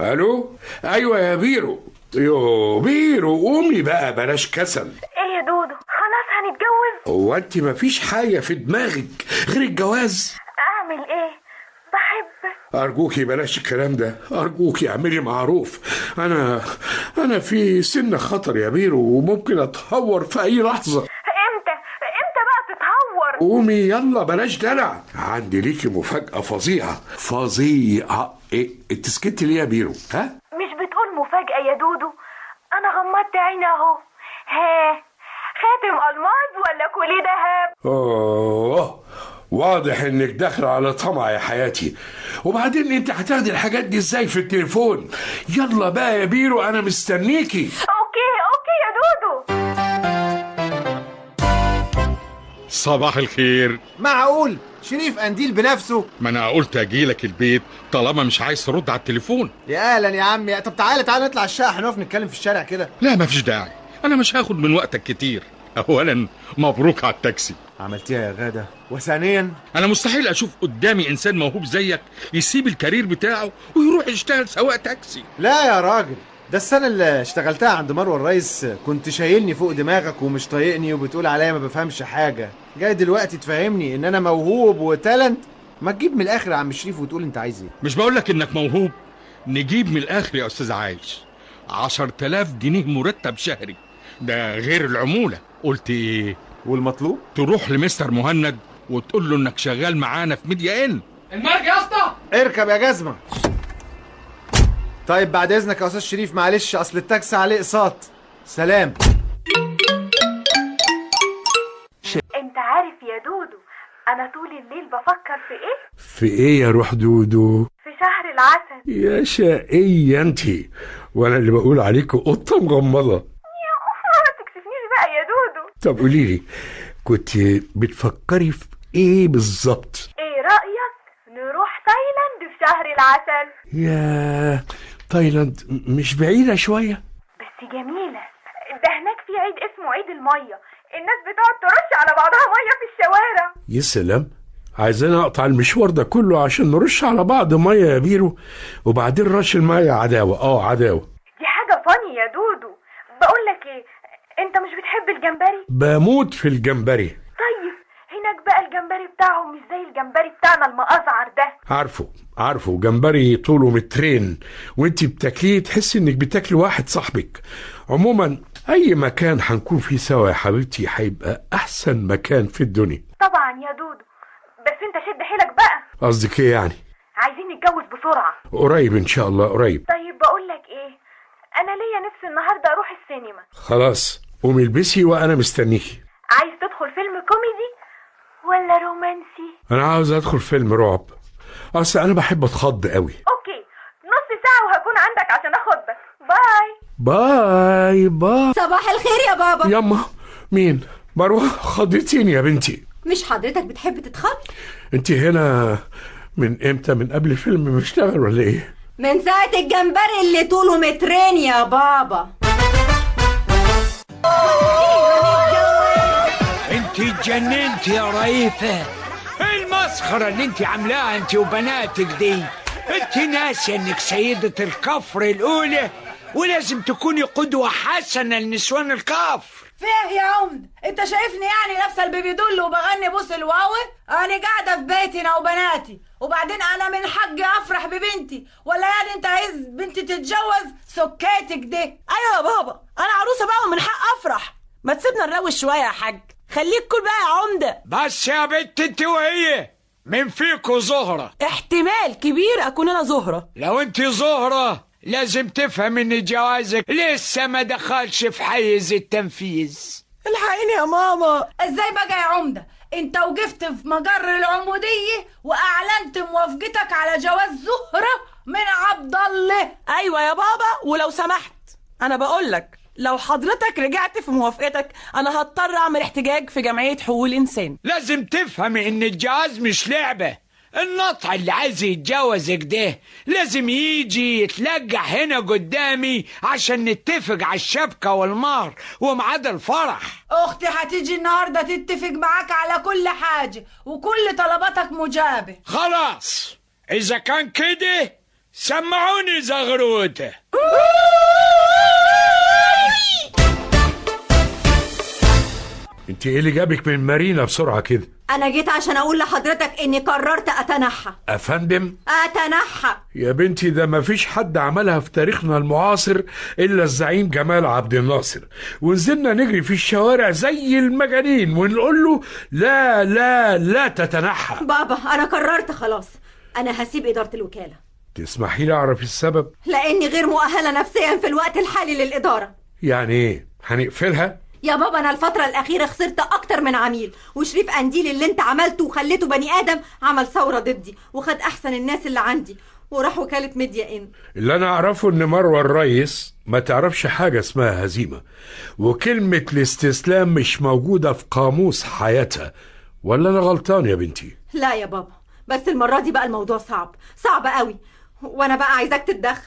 ألو؟ أيوه يا بيرو. يو بيرو قومي بقى بلاش كسل. إيه يا دودو؟ خلاص هنتجوز. هو أنت مفيش حاجة في دماغك غير الجواز؟ أعمل إيه؟ بحبك ارجوكي بلاش الكلام ده. ارجوكي اعملي معروف أنا أنا في سن خطر يا بيرو وممكن أتهور في أي لحظة. إمتى؟ إمتى بقى تتهور؟ قومي يلا بلاش دلع. عندي ليكي مفاجأة فظيعة. فظيعة. إيه انت سكتي ليه يا بيرو ها؟ مش بتقول مفاجأة يا دودو؟ أنا غمضت عيني أهو. ها خاتم ألماظ ولا كوليه دهب أوه واضح إنك داخلة على طمع يا حياتي. وبعدين أنت هتاخدي الحاجات دي إزاي في التليفون؟ يلا بقى يا بيرو أنا مستنيكي. صباح الخير. معقول؟ شريف قنديل بنفسه؟ ما أنا قلت اجيلك البيت طالما مش عايز ترد على التليفون. يا أهلا يا عم يا طب تعالى تعالى نطلع الشقه هنقف نتكلم في الشارع كده. لا مفيش داعي. أنا مش هاخد من وقتك كتير. اولا مبروك على التاكسي. عملتيها يا غادة. وثانيا؟ أنا مستحيل أشوف قدامي إنسان موهوب زيك يسيب ال career بتاعه ويروح يشتغل سواق تاكسي. لا يا راجل. ده السنة اللي اشتغلتها عند مروة الريس. كنت شايلني فوق دماغك ومش طايقني وبتقول عليا ما بفهمش حاجة. جاي دلوقتي تفهمني إن أنا موهوب و talent. ما تجيب من الآخر يا عم شريف وتقول أنت عايز إيه. مش بقولك إنك موهوب. نجيب من الآخر يا أستاذ عايش. عشر تلاف جنيه مرتب شهري. ده غير العمولة. قلت إيه؟ والمطلوب؟ تروح لمستر مهند وتقول له إنك شغال معانا في ميديا إن. المرج يا أسطى! اركب يا جزمة. طيب بعد إذنك يا أستاذ شريف معلش أصل التاكسي عليه إقساط. سلام. أنت عارف يا دودو أنا طول الليل بفكر في إيه؟ في إيه يا روح دودو؟ في شهر العسل. يا شقية انت وأنا اللي بقول عليك قطة مغمضة. يا ما تكسفنيش بقى يا دودو. طب قولي لي كنت بتفكري في إيه بالظبط؟ إيه رأيك نروح تايلاند في شهر العسل؟ يا تايلاند مش بعيدة شوية؟ بس جميلة. ده هناك في عيد اسمه عيد المية. الناس بتقعد ترش على بعضها مية في الشوارع. يا سلام. عايزين أقطع المشوار ده كله عشان نرش على بعض مية يا بيرو. وبعدين رش المية عداوة. آه عداوة. دي حاجة فاني يا دودو. بقول لك إيه أنت مش بتحب الجمبري؟ بموت في الجمبري. الجمبري بتاعهم مش زي الجمبري بتاعنا المقزعر ده. عارفه عارفه. جمبري طوله مترين. وانت بتاكليه تحسي انك بتاكلي واحد صاحبك. عموما أي مكان هنكون فيه سوا يا حبيبتي هيبقى أحسن مكان في الدنيا. طبعا يا دودو بس انت شد حيلك بقى. قصدك إيه يعني؟ عايزين نتجوز بسرعة. قريب إن شاء الله قريب. طيب بقول لك إيه؟ أنا ليا نفسي النهارده أروح السينما. خلاص قومي البسي وأنا مستنيكي. عايز تدخل فيلم كوميدي؟ ولا رومانسي؟ أنا عاوز أدخل فيلم رعب. أصل أنا بحب أتخض قوي okay نص ساعة وهكون عندك عشان اخدك bye. bye bye. صباح الخير يا بابا. يما. مين؟ مروة خضتيني يا بنتي. مش حضرتك بتحب تتخض؟ أنت هنا من إمتى؟ من قبل الفيلم بيشتغل ولا إيه؟ من ساعة الجمبري اللي طوله مترين يا بابا. انت اتجننت يا رئيفة إيه المسخرة اللي انت عاملاها انت وبناتك دي. انت ناسية انك سيدة الكفر الأولى ولازم تكوني قدوة حسنة لنسوان الكفر. فيه يا عمد؟ انت شايفني يعني لابسة البيبي دول وبغني بوس الواو؟ أنا قاعدة في بيتي أنا وبناتي. وبعدين أنا من حقي أفرح ببنتي. ولا يعني انت عايز بنتي تتجوز سكاتك دي؟ أيوه يا بابا أنا عروسة بقى ومن حق أفرح. ما تسيبنا نروش شوية يا حاج. خليك كل بقى يا عمدة. بس يا بنت انت وهي. من فيكوا زهرة. احتمال كبير أكون أنا زهرة. لو انت زهرة لازم تفهم إن جوازك لسه ما دخلش في حيز التنفيذ. الحقيني يا ماما. إزاي بقى يا عمدة؟ انت وقفت في مجر العمودية وأعلنت موافقتك على جواز زهرة من عبد الله. أيوه يا بابا ولو سمحت. أنا بقول لك لو حضرتك رجعت في موافقتك أنا هضطر أعمل احتجاج في جمعية حقوق الإنسان. لازم تفهم إن الجواز مش لعبة. النطع اللي عايز يتجوزك ده لازم يجي يتلجح هنا قدامي عشان نتفق على الشبكة والمهر وميعاد الفرح. أختي هتيجي النهارده تتفق معاك على كل حاجة وكل طلباتك مجابة. خلاص. إذا كان كده سمعوني زغروتة. انت إيه اللي جابك من مارينا بسرعة كده؟ أنا جيت عشان أقول لحضرتك إني قررت أتنحى. أفندم؟ أتنحى. يا بنتي ده ما فيش حد عملها في تاريخنا المعاصر إلا الزعيم جمال عبد الناصر. ونزلنا نجري في الشوارع زي المجانين ونقول له لا لا لا تتنحى. بابا أنا قررت خلاص. أنا هسيب إدارة الوكالة. تسمحي لي أعرف السبب؟ لأني غير مؤهلة نفسيا في الوقت الحالي للإدارة. يعني إيه؟ هنقفلها؟ يا بابا أنا الفترة الأخيرة خسرت أكتر من عميل. وشريف قنديل اللي أنت عملته وخليته بني آدم عمل ثورة ضدي وخد أحسن الناس اللي عندي وراح وكالة ميديا إن. اللي أنا أعرفه إن مروة الريس ما تعرفش حاجة اسمها هزيمة وكلمة الاستسلام مش موجودة في قاموس حياتها. ولا أنا غلطان يا بنتي؟ لا يا بابا بس المرة دي بقى الموضوع صعب صعب قوي. وأنا بقى عايزاك تتدخل.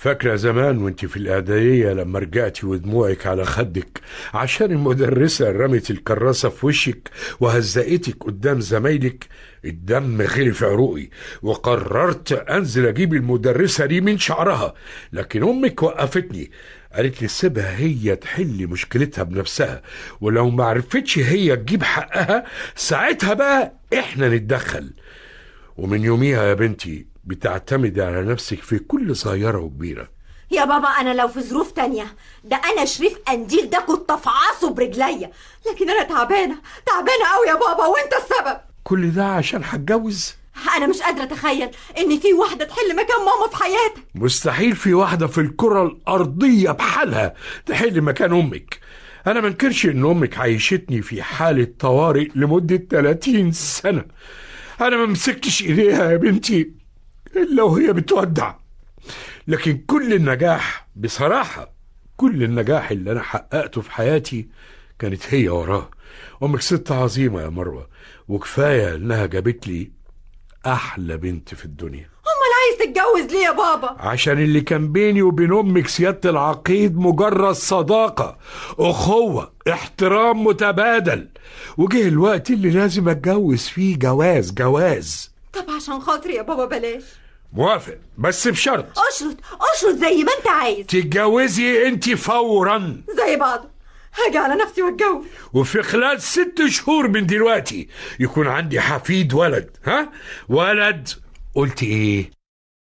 فاكرة زمان وانت في الإعدادية لما رجعتي ودموعك على خدك عشان المدرسة رمت الكراسة في وشك وهزقتك قدام زمايلك الدم غلي في عروقي وقررت أنزل أجيب المدرسة دي من شعرها لكن أمك وقفتني قالت لي سيبها هي تحل مشكلتها بنفسها ولو ما عرفتش هي تجيب حقها ساعتها بقى إحنا نتدخل. ومن يوميها يا بنتي بتعتمدي على نفسك في كل صغيرة وكبيرة. يا بابا أنا لو في ظروف تانية ده أنا شريف قنديل ده كنت افعصه برجليا. لكن أنا تعبانة تعبانة قوي يا بابا وأنت السبب؟ كل ده عشان هتجوز؟ أنا مش قادرة أتخيل إن في واحدة تحل مكان ماما في حياتك. مستحيل في واحدة في الكرة الأرضية بحالها تحل مكان أمك. أنا منكرش إن أمك عيشتني في حالة طوارئ لمدة 30 سنة. أنا ما مسكتش إيديها يا بنتي. إلا وهي بتودع. لكن كل النجاح بصراحة كل النجاح اللي أنا حققته في حياتي كانت هي وراه. أمك ست عظيمة يا مروة وكفاية إنها جابت لي أحلى بنت في الدنيا. أمال عايز تتجوز ليه يا بابا؟ عشان اللي كان بيني وبين أمك سيادة العقيد مجرد صداقة أخوة احترام متبادل. وجه الوقت اللي لازم أتجوز فيه جواز جواز. طب عشان خاطري يا بابا بلاش. موافق بس بشرط. اشرط اشرط زي ما انت عايز. تتجوزي انت فورا. زي بعضه هاجي على نفسي واتجوز. وفي خلال ست شهور من دلوقتي يكون عندي حفيد ولد ها؟ ولد قلت إيه؟